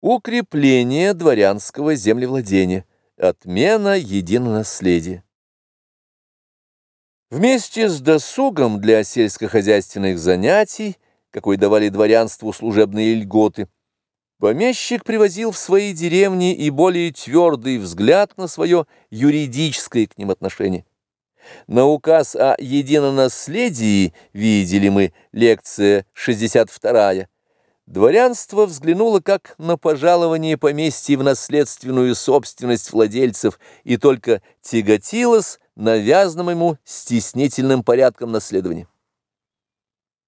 Укрепление дворянского землевладения. Отмена единонаследия. Вместе с досугом для сельскохозяйственных занятий, какой давали дворянству служебные льготы, помещик привозил в свои деревни и более твердый взгляд на свое юридическое к ним отношение. На указ о единонаследии, видели мы, лекция 62 Дворянство взглянуло как на пожалование поместья в наследственную собственность владельцев и только тяготилось навязанным ему стеснительным порядком наследования.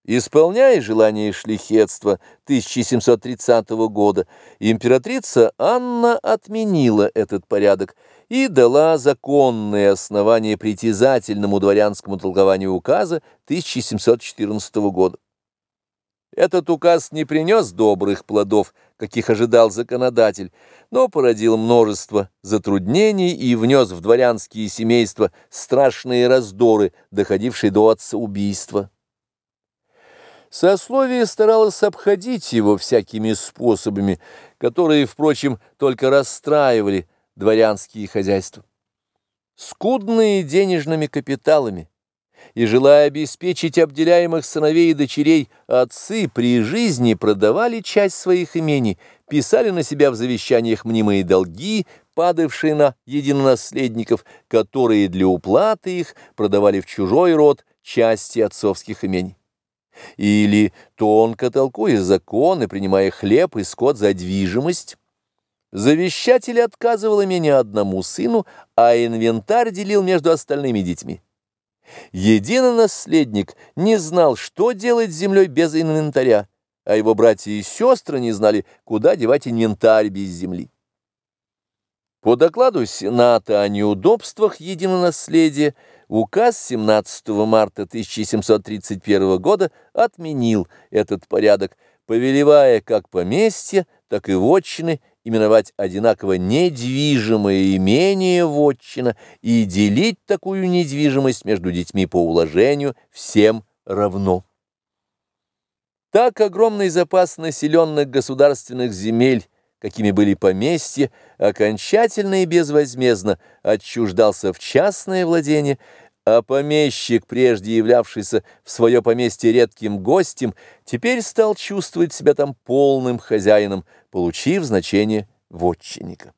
Исполняя желание шлихетства 1730 года, императрица Анна отменила этот порядок и дала законные основания притязательному дворянскому толкованию указа 1714 года. Этот указ не принес добрых плодов, каких ожидал законодатель, но породил множество затруднений и внес в дворянские семейства страшные раздоры, доходившие до отца-убийства. Сословие старалось обходить его всякими способами, которые, впрочем, только расстраивали дворянские хозяйства. Скудные денежными капиталами, и, желая обеспечить обделяемых сыновей и дочерей, отцы при жизни продавали часть своих имений, писали на себя в завещаниях мнимые долги, падавшие на единонаследников, которые для уплаты их продавали в чужой род части отцовских имений. Или, тонко толкуя законы, принимая хлеб и скот за движимость, завещатель отказывал имение одному сыну, а инвентарь делил между остальными детьми. Единонаследник не знал, что делать с землей без инвентаря, а его братья и сестры не знали, куда девать инвентарь без земли. По докладу Сената о неудобствах единонаследия указ 17 марта 1731 года отменил этот порядок, повелевая как поместья, так и вотчины именовать одинаково недвижимое имение вотчина и делить такую недвижимость между детьми по уложению всем равно. Так огромный запас населенных государственных земель, какими были поместья, окончательно и безвозмездно отчуждался в частное владение, а помещик, прежде являвшийся в свое поместье редким гостем, теперь стал чувствовать себя там полным хозяином, получив значение вотчинника.